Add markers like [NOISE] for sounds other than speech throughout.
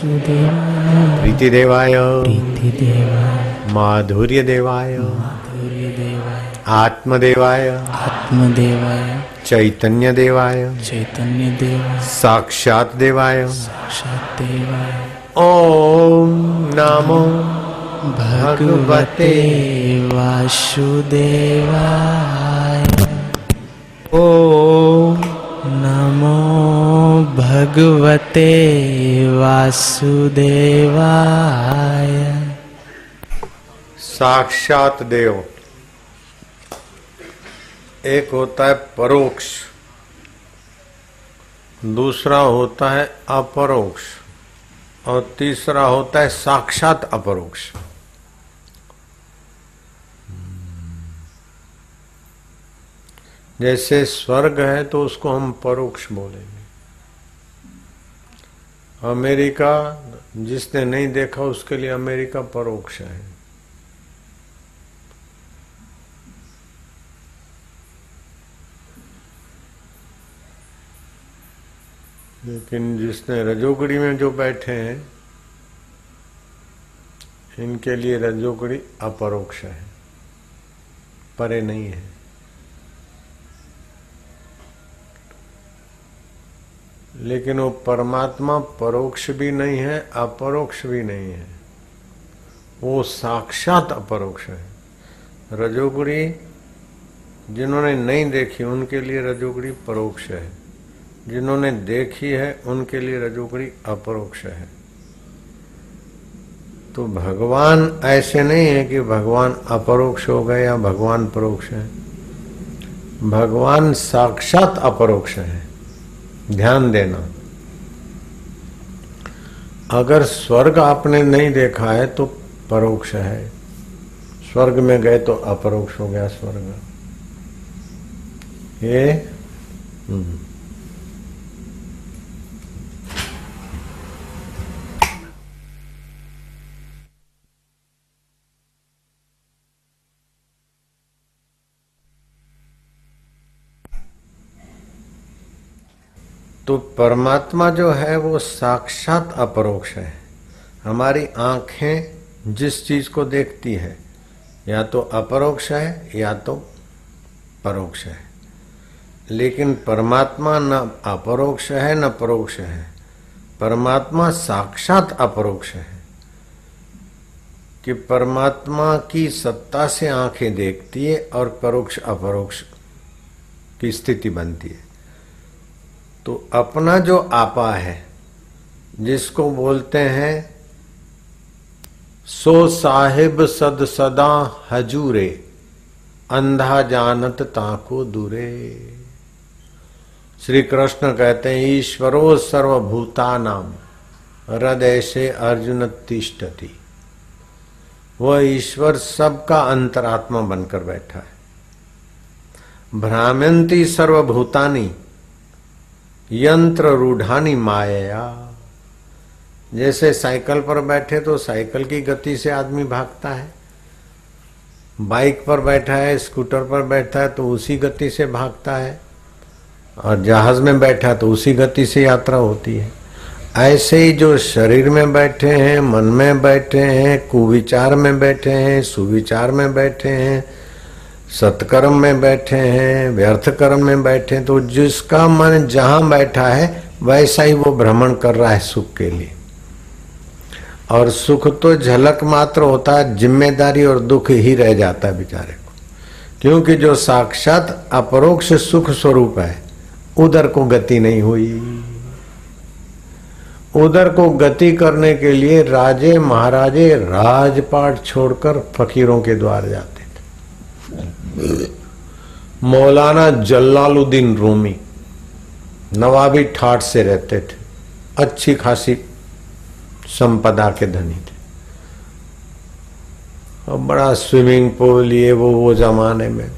वासुदेवाय। प्रीति देवाय प्रीति देवाय माधुर्य देवाय माधुर्य देवाय आत्मदेवाय। आत्मदेवाय। चैतन्य देवाय चैतन्य देवाय साक्षात देवाय साक्षात देवाय ओम नमो भगवते। वासुदेवाय। ओम नमो भगवते वासुदेवाय। साक्षात देव। एक होता है परोक्ष, दूसरा होता है अपरोक्ष, और तीसरा होता है साक्षात अपरोक्ष। जैसे स्वर्ग है तो उसको हम परोक्ष बोलेंगे। अमेरिका, जिसने नहीं देखा उसके लिए अमेरिका परोक्ष है। लेकिन जिसने रजोगड़ी में जो बैठे हैं, इनके लिए रजोगड़ी अपरोक्ष है, परे नहीं है। लेकिन वो परमात्मा परोक्ष भी नहीं है, अपरोक्ष भी नहीं है। वो साक्षात अपरोक्ष है। रजोगुड़ी जिन्होंने नहीं देखी, उनके लिए रजोगुड़ी परोक्ष है। जिन्होंने देखी है, उनके लिए रजोगुड़ी अपरोक्ष है। तो भगवान ऐसे नहीं है कि भगवान अपरोक्ष हो गए या भगवान परोक्ष है। भगवान साक्षात अपरोक्ष है। ध्यान देना। अगर स्वर्ग आपने नहीं देखा है तो परोक्ष है। स्वर्ग में गए तो अपरोक्ष हो गया स्वर्ग। ये? तो परमात्मा जो है वो साक्षात अपरोक्ष है। हमारी आँखें जिस चीज़ को देखती है, या तो अपरोक्ष है, या तो परोक्ष है। लेकिन परमात्मा न अपरोक्ष है, न परोक्ष है। परमात्मा साक्षात अपरोक्ष है। कि परमात्मा की सत्ता से आँखें देखती है और परोक्ष अपरोक्ष की स्थिति बनती है। तो अपना जो आपा है, जिसको बोलते हैं, सो साहिब सद सदा हजूरे, अंधा जानत ताको दूरे। श्री कृष्ण कहते हैं, ईश्वरो सर्वभूता नाम हृदय से अर्जुन तिष्ठति। वह ईश्वर सबका अंतरात्मा बनकर बैठा है। भ्राम्यंती सर्वभूतानी यंत्र रूढ़ानी माया। जैसे साइकिल पर बैठे तो साइकिल की गति से आदमी भागता है। बाइक पर बैठा है, स्कूटर पर बैठा है तो उसी गति से भागता है। और जहाज़ में बैठा तो उसी गति से यात्रा होती है। ऐसे ही जो शरीर में बैठे हैं, मन में बैठे हैं, कुविचार में बैठे हैं, सुविचार में बैठे हैं सत्कर्म में बैठे हैं, व्यर्थ कर्म में बैठे हैं तो जिसका मन जहाँ बैठा है, वैसा ही वो भ्रमण कर रहा है सुख के लिए। और सुख तो झलक मात्र होता है, ज़िम्मेदारी और दुख ही रह जाता है बेचारे को। क्योंकि जो साक्षात अपरोक्ष सुख स्वरूप है, उधर को गति नहीं हुई। उधर को गति करने के लिए राजे महाराजे राजपाट छोड़कर फकीरों के द्वार जाते थे। मौलाना जल्लालुद्दीन रूमी नवाबी ठाट से रहते थे। अच्छी खासी संपदा के धनी थे। और बड़ा स्विमिंग पूल, ये वो वो जमाने में।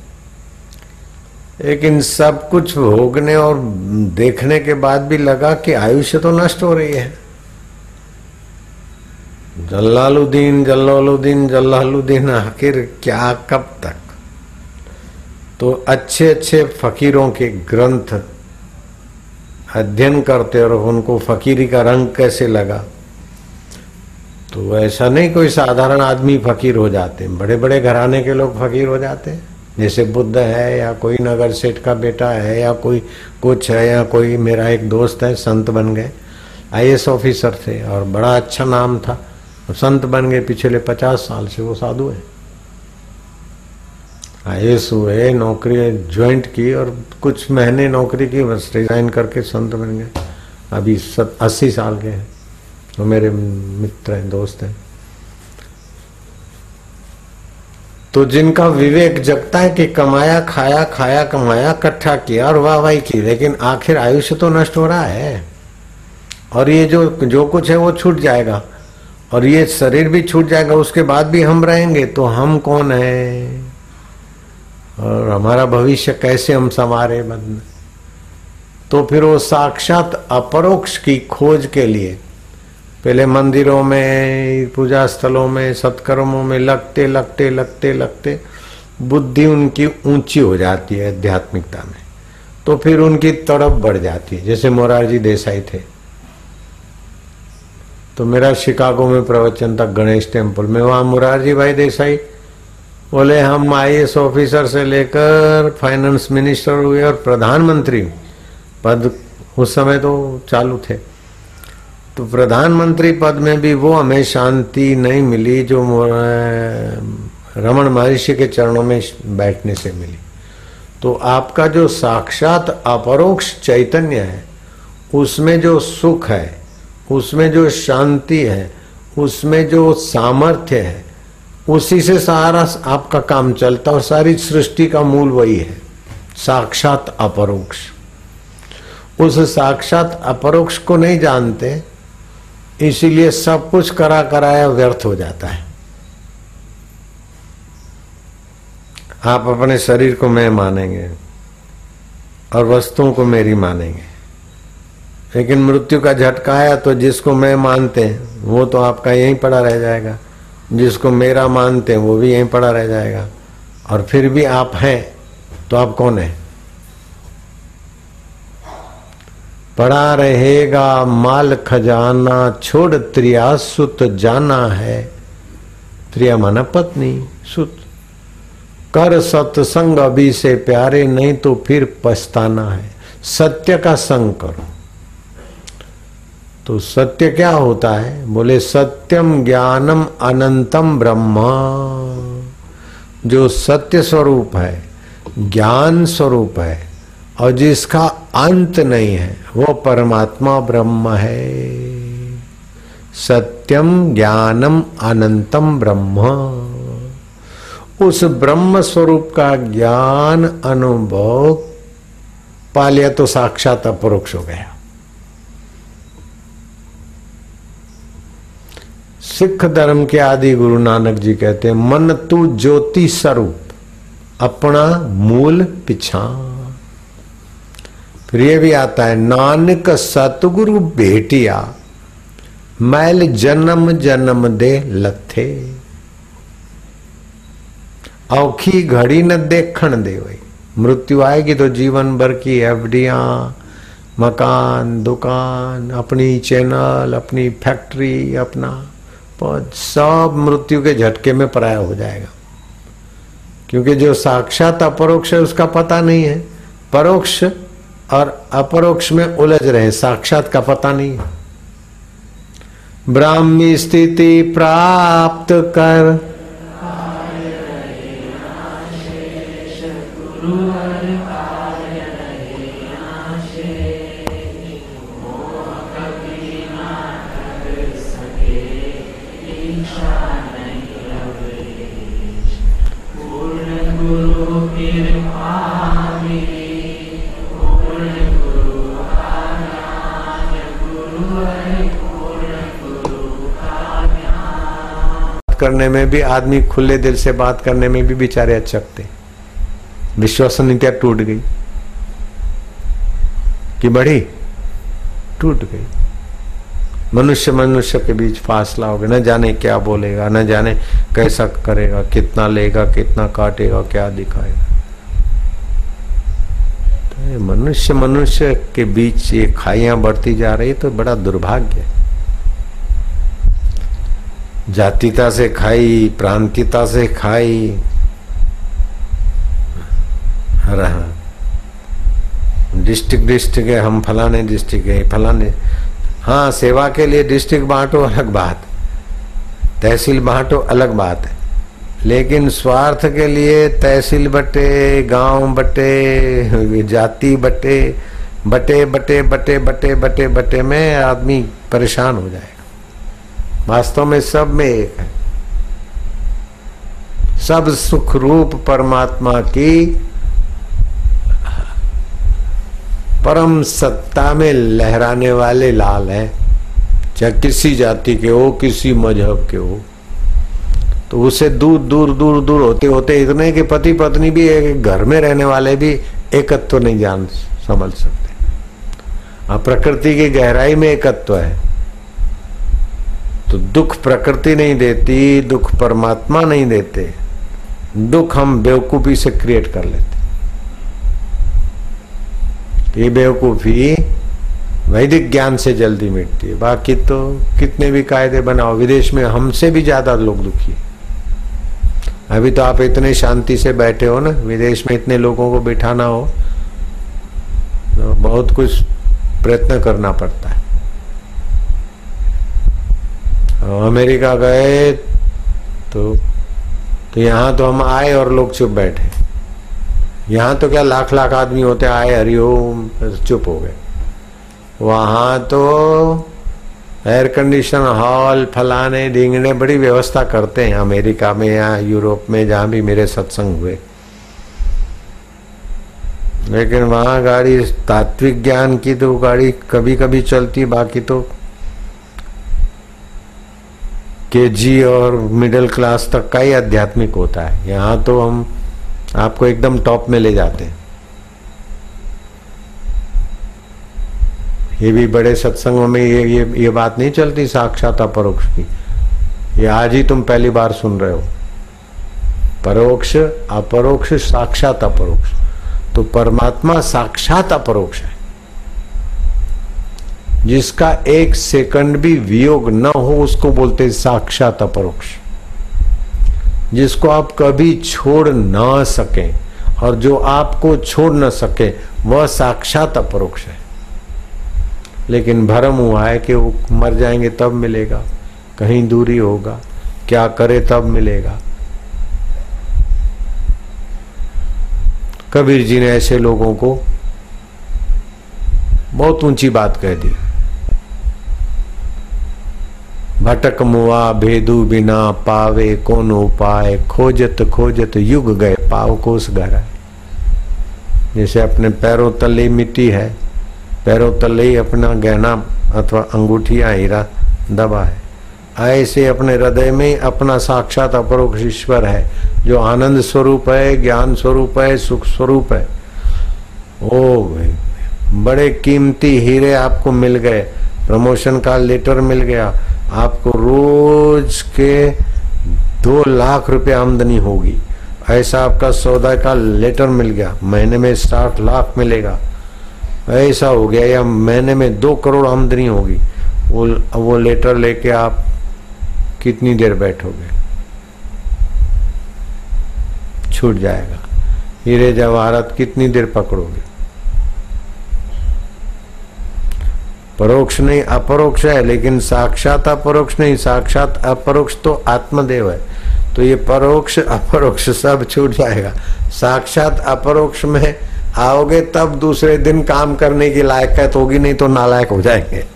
लेकिन सब कुछ भोगने और देखने के बाद भी लगा कि आयुष्य तो नष्ट हो रही है। जल्लालुद्दीन जल्लालुद्दीन जल्लालुद्दीन, आखिर क्या, कब तक? तो अच्छे अच्छे फकीरों के ग्रंथ अध्ययन करते और उनको फकीरी का रंग कैसे लगा? तो ऐसा नहीं कोई साधारण आदमी फकीर हो जाते। बड़े बड़े घराने के लोग फकीर हो जाते जैसे बुद्ध है या कोई नगर सेठ का बेटा है या कोई कुछ है या कोई मेरा एक दोस्त है, संत बन गए। आई ऑफिसर थे और बड़ा अच्छा नाम था। संत बन गए पिछले पचास साल से वो साधु है। आई हुए नौकरी ज्वाइंट की और कुछ महीने नौकरी की, बस रिजाइन करके संत बन गए। अभी अस्सी साल के हैं। वो मेरे मित्र हैं, दोस्त हैं। तो जिनका विवेक जगता है कि कमाया, खाया खाया, कमाया, इकट्ठा किया और वाह वाही की, लेकिन आखिर आयुष्य तो नष्ट हो रहा है। और ये जो जो कुछ है वो छूट जाएगा। और ये शरीर भी छूट जाएगा, उसके बाद भी हम रहेंगे तो हम कौन है? और हमारा भविष्य कैसे हम संवारे बदन तो फिर वो साक्षात अपरोक्ष की खोज के लिए, पहले मंदिरों में, पूजा स्थलों में, सत्कर्मों में लगते लगते लगते लगते, बुद्धि उनकी ऊँची हो जाती है आध्यात्मिकता में। तो फिर उनकी तड़प बढ़ जाती है। जैसे मोरारजी देसाई थे। तो मेरा शिकागो में प्रवचन था, गणेश टेंपल में। वहाँ मुरारजी भाई देसाई बोले, हम आई ऑफिसर से लेकर फाइनेंस मिनिस्टर हुए और प्रधानमंत्री पद उस समय तो चालू थे। तो प्रधानमंत्री पद में भी वो हमें शांति नहीं मिली जो रमन महर्षि के चरणों में बैठने से मिली। तो आपका जो साक्षात अपरोक्ष चैतन्य है, उसमें जो सुख है, उसमें जो शांति है, उसमें जो सामर्थ्य है उसी से सारा आपका काम चलता और सारी सृष्टि का मूल वही है। साक्षात अपरोक्ष। उस साक्षात अपरोक्ष को नहीं जानते, इसीलिए सब कुछ करा कराया व्यर्थ हो जाता है। आप अपने शरीर को मैं मानेंगे और वस्तुओं को मेरी मानेंगे। लेकिन मृत्यु का झटका आया तो जिसको मैं मानते हैं, वो तो आपका यहीं पड़ा रह जाएगा। जिसको मेरा मानते हैं, वो भी यहीं पड़ा रह जाएगा। और फिर भी आप हैं तो आप कौन है? पड़ा रहेगा माल खजाना, छोड़ त्रिया सुत जाना है। त्रिया माना पत्नी, सुत। कर सत्संग अभी से प्यारे, नहीं तो फिर पछताना है। सत्य का संग करो। तो सत्य क्या होता है? बोले, सत्यम ज्ञानम अनंतम ब्रह्मा। जो सत्य स्वरूप है, ज्ञान स्वरूप है, और जिसका अंत नहीं है, वो परमात्मा ब्रह्म है। सत्यम ज्ञानम अनंतम ब्रह्म। उस ब्रह्म स्वरूप का ज्ञान, अनुभव पा लिया तो साक्षात अपरोक्ष हो गया। सिख धर्म के आदि गुरु नानक जी कहते हैं, मन तू ज्योति स्वरूप, अपना मूल पिछा फिर ये भी आता है, नानक सतगुरु बेटिया मैल जन्म जन्म दे लथे। औखी घड़ी न देखण दे वही मृत्यु आएगी तो जीवन भर की एफडिया मकान, दुकान, अपनी चैनल, अपनी फैक्ट्री, अपना पद सब मृत्यु के झटके में पराया हो जाएगा। क्योंकि जो साक्षात अपरोक्ष है, उसका पता नहीं है। परोक्ष और अपरोक्ष में उलझ रहे साक्षात का पता नहीं है। ब्राह्मी स्थिति प्राप्त कर करने में भी, आदमी खुले दिल से बात करने में भी बेचारे अचकते विश्वसनीयता टूट गई। कि बढ़ी टूट गई। मनुष्य मनुष्य के बीच फासला हो गया न जाने क्या बोलेगा, न जाने कैसा करेगा, कितना लेगा, कितना काटेगा, क्या दिखाएगा। तो मनुष्य मनुष्य के बीच ये खाइयाँ बढ़ती जा रही तो बड़ा दुर्भाग्य है। जातिता से खाई, प्रांतिता से खाई। रहा। डिस्ट्रिक्ट डिस्ट्रिक्ट है, हम फलाने डिस्ट्रिक्ट है, फलाने। हाँ सेवा के लिए डिस्ट्रिक्ट बांटो, अलग बात। तहसील बांटो, अलग बात है। लेकिन स्वार्थ के लिए तहसील बटे, गाँव बटे, जाति बटे बटे बटे बटे बटे बटे बटे में आदमी परेशान हो जाएगा वास्तव में सब में एक है। सब सुख रूप परमात्मा की परम सत्ता में लहराने वाले लाल हैं। चाहे किसी जाति के हो, किसी मज़हब के हो। तो उसे दूर दूर दूर दूर होते होते इतने कि पति पत्नी भी एक घर में रहने वाले भी एकत्व नहीं जान, समझ सकते। प्रकृति की गहराई में एकत्व है। तो दुख प्रकृति नहीं देती, दुख परमात्मा नहीं देते। दुख हम बेवकूफ़ी से क्रिएट कर लेते। ये बेवकूफ़ी वैदिक ज्ञान से जल्दी मिटती है। बाकी तो कितने भी कायदे बनाओ, विदेश में हमसे भी ज़्यादा लोग दुखी अभी तो आप इतने शांति से बैठे हो ना, विदेश में इतने लोगों को बिठाना हो तो बहुत कुछ प्रयत्न करना पड़ता है। अमेरिका गए तो तो यहाँ तो हम आए और लोग चुप बैठे। यहाँ तो क्या लाख लाख आदमी होते, आए हरिओम चुप हो गए। वहाँ तो एयर कंडीशन हॉल, फलाने ढींगने बड़ी व्यवस्था करते हैं अमेरिका में या यूरोप में, जहाँ भी मेरे सत्संग हुए। लेकिन वहाँ गाड़ी तात्विक ज्ञान की तो गाड़ी कभी कभी चलती, बाकी तो केजी और मिडिल क्लास तक का ही आध्यात्मिक होता है। यहाँ तो हम आपको एकदम टॉप में ले जाते हैं। ये भी बड़े सत्संगों में ये ये ये बात नहीं चलती साक्षात अपरोक्ष की। ये आज ही तुम पहली बार सुन रहे हो। परोक्ष, अपरोक्ष, साक्षात अपरोक्ष। तो परमात्मा साक्षात अपरोक्ष है। जिसका एक सेकंड भी वियोग न हो, उसको बोलते साक्षात अपरोक्ष। जिसको आप कभी छोड़ ना सके और जो आपको छोड़ न सके, वह साक्षात अपरोक्ष है। लेकिन भरम हुआ है कि वो मर जाएँगे, तब मिलेगा। कहीं दूरी होगा। क्या करे, तब मिलेगा। कबीर जी ने ऐसे लोगों को बहुत ऊँची बात कह दी। भटक मुआ भेदु बिना पावे कौन उपाय। खोजत खोजत युग गए, पाव कोस घर है जैसे अपने पैरों तले मिट्टी है, पैरों तले ही अपना गहना अथवा अंगूठिया हीरा दबा है। ऐसे अपने हृदय में अपना साक्षात अपरोक्ष ईश्वर है, जो आनंद स्वरूप है, ज्ञान स्वरूप है, सुख स्वरूप है। ओ बड़े कीमती हीरे आपको मिल गए, प्रमोशन का लेटर मिल गया आपको रोज के दो लाख रुपए आमदनी होगी। ऐसा आपका सौदा का लेटर मिल गया। महीने में साठ लाख मिलेगा। ऐसा हो गया या महीने में दो करोड़ आमदनी होगी। वो वो लेटर लेके आप कितनी देर बैठोगे? छूट जाएगा। हीरे जवाहरत कितनी देर पकड़ोगे? परोक्ष नहीं, अपरोक्ष है, लेकिन साक्षात अपरोक्ष नहीं, साक्षात अपरोक्ष तो आत्मदेव है। तो ये परोक्ष, अपरोक्ष सब छूट जाएगा। साक्षात अपरोक्ष में आओगे, तब दूसरे दिन काम करने की लायकत होगी, नहीं तो नालायक हो जाएँगे।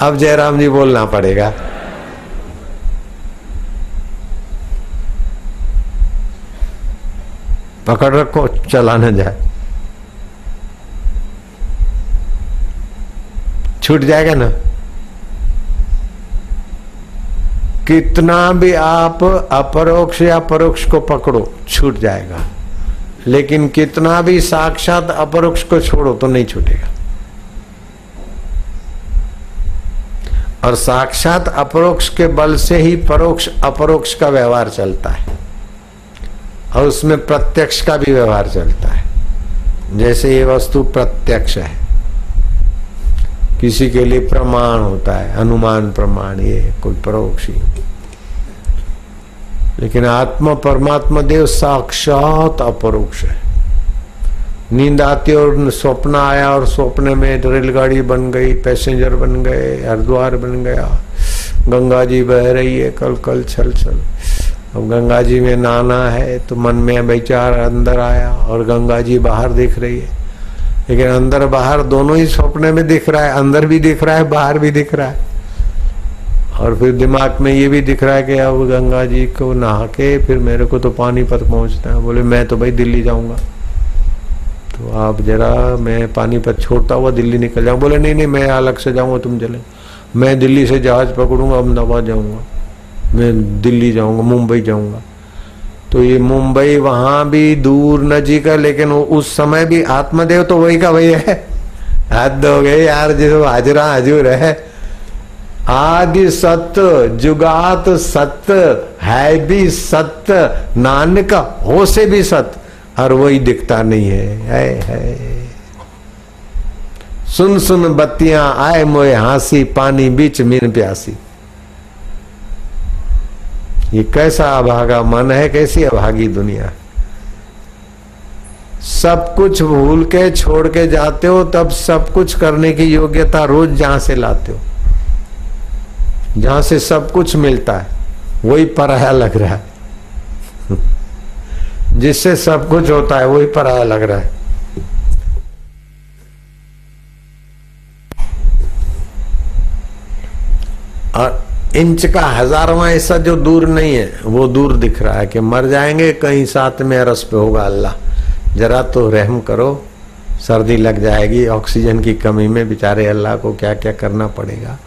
अब जयराम जी बोलना पड़ेगा। पकड़ रखो चला जाए। छूट जाएगा ना? कितना भी आप अपरोक्ष या परोक्ष को पकड़ो, छूट जाएगा। लेकिन कितना भी साक्षात अपरोक्ष को छोड़ो तो नहीं छूटेगा। और साक्षात अपरोक्ष के बल से ही परोक्ष अपरोक्ष का व्यवहार चलता है। और उसमें प्रत्यक्ष का भी व्यवहार चलता है। जैसे ये वस्तु प्रत्यक्ष है। किसी के लिए प्रमाण होता है, अनुमान प्रमाण, ये कोई परोक्षी लेकिन आत्मा परमात्मा देव साक्षात अपरोक्ष है। नींद आती और स्वप्न आया और स्वप्न में रेलगाड़ी बन गई, पैसेंजर बन गए, हरिद्वार बन गया। गंगा जी बह रही है, कल कल छल छल। अब गंगा जी में नाना है तो मन में विचार अंदर आया और गंगा जी बाहर दिख रही है। लेकिन अंदर बाहर दोनों ही स्वप्न में दिख रहा है, अंदर भी दिख रहा है, बाहर भी दिख रहा है। और फिर दिमाग में ये भी दिख रहा है कि अब गंगा जी को नहा के फिर मेरे को तो पानीपत पहुँचना है। बोले, मैं तो भाई दिल्ली जाऊँगा। तो आप जरा, मैं पानीपत छोड़ता हुआ दिल्ली निकल जाऊँ। बोले, नहीं नहीं, मैं अलग से जाऊँगा, तुम चले। मैं दिल्ली से जहाज़ पकड़ूँगा, अहमदाबाद जाऊँगा। मैं दिल्ली जाऊँगा, मुंबई जाऊँगा। तो ये मुंबई वहाँ भी दूर नजीक है, लेकिन उस समय भी आत्मदेव तो वही का वही है। हद हो गए यार जो हाजरा हजूर है। आदि सत्य, जुगात सत्य, है भी सत्य, नानक हो से भी सत्य और वही दिखता नहीं है। है है। सुन सुन बत्तियाँ, आए मोए हासी, पानी बीच मीन प्यासी। ये कैसा अभागा मन है, कैसी अभागी दुनिया? सब कुछ भूल के, छोड़ के जाते हो, तब सब कुछ करने की योग्यता रोज जहाँ से लाते हो। जहाँ से सब कुछ मिलता है, वही पराया लग रहा है। [LAUGHS] जिससे सब कुछ होता है, वही पराया लग रहा है। और इंच का हजारवा ऐसा जो दूर नहीं है, वो दूर दिख रहा है कि मर जाएँगे, कहीं साथ में अरस पे होगा अल्लाह। जरा तो रहम करो, सर्दी लग जाएगी, ऑक्सीजन की कमी में बेचारे अल्लाह को क्या क्या करना पड़ेगा।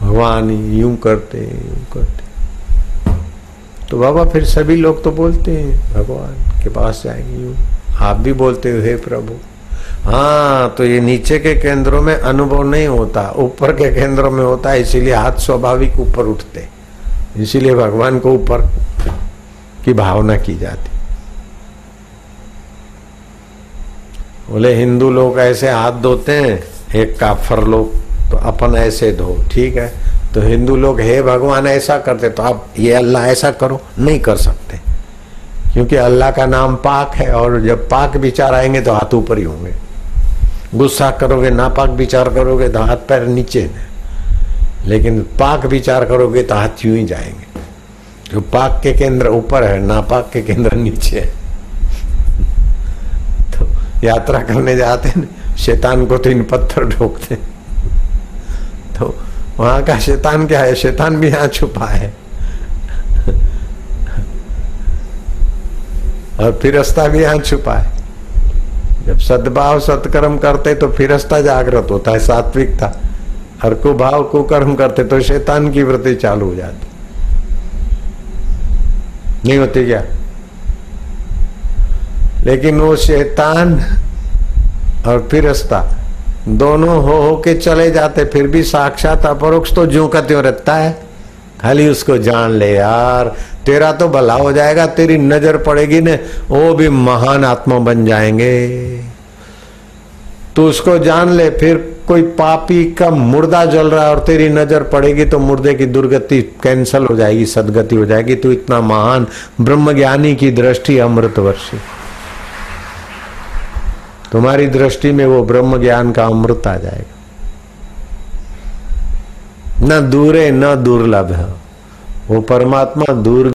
भगवान यूँ करते यूँ करते। तो बाबा फिर सभी लोग तो बोलते हैं, भगवान के पास जाएँगे यूँ। आप भी बोलते हो, हे प्रभु। हाँ तो ये नीचे के केंद्रों में अनुभव नहीं होता, ऊपर के केंद्रों में होता है इसीलिए हाथ स्वाभाविक ऊपर उठते। इसीलिए भगवान को ऊपर की भावना की जाती। बोले, हिंदू लोग ऐसे हाथ धोते हैं, एक काफर लोग तो अपन ऐसे धो, ठीक है? तो हिंदू लोग, हे भगवान, ऐसा करते तो आप ये अल्लाह ऐसा करो। नहीं कर सकते, क्योंकि अल्लाह का नाम पाक है, और जब पाक विचार आएँगे तो हाथ ऊपर ही होंगे। गुस्सा करोगे, नापाक विचार करोगे तो हाथ पैर नीचे लेकिन पाक विचार करोगे तो हाथ यूँ ही जाएँगे। जो पाक के केंद्र ऊपर है, नापाक के केंद्र नीचे है। [LAUGHS] तो यात्रा करने जाते हैं, शैतान को तो इन पत्थर ठोकते तो वहाँ का शैतान क्या है? शैतान भी यहाँ छुपा है। [LAUGHS] और फिर रास्ता भी यहाँ छुपा है। जब सद्भाव सत्कर्म करते तो फिरस्ता जागृत होता है, सात्विकता। और कुभाव कुकर्म करते तो शैतान की वृत्ति चालू हो जाती। नहीं होती क्या? लेकिन वो शैतान और फिरस्ता दोनों हो हो के चले जाते, फिर भी साक्षात अपरोक्ष तो ज्यो का त्यों रहता है। खाली उसको जान ले यार। तेरा तो भला हो जाएगा, तेरी नज़र पड़ेगी ने, वो भी महान आत्मा बन जाएँगे। तो उसको जान ले, फिर कोई पापी का मुर्दा जल रहा है और तेरी नज़र पड़ेगी तो मुर्दे की दुर्गति कैंसल हो जाएगी, सदगति हो जाएगी। तो इतना महान ब्रह्मज्ञानी की दृष्टि अमृत वर्षी तुम्हारी दृष्टि में वो ब्रह्म ज्ञान का अमृत आ जाएगा। न दूरे न दुर्लभ। वो परमात्मा दूर